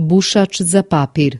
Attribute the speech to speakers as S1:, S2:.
S1: bušač za papir.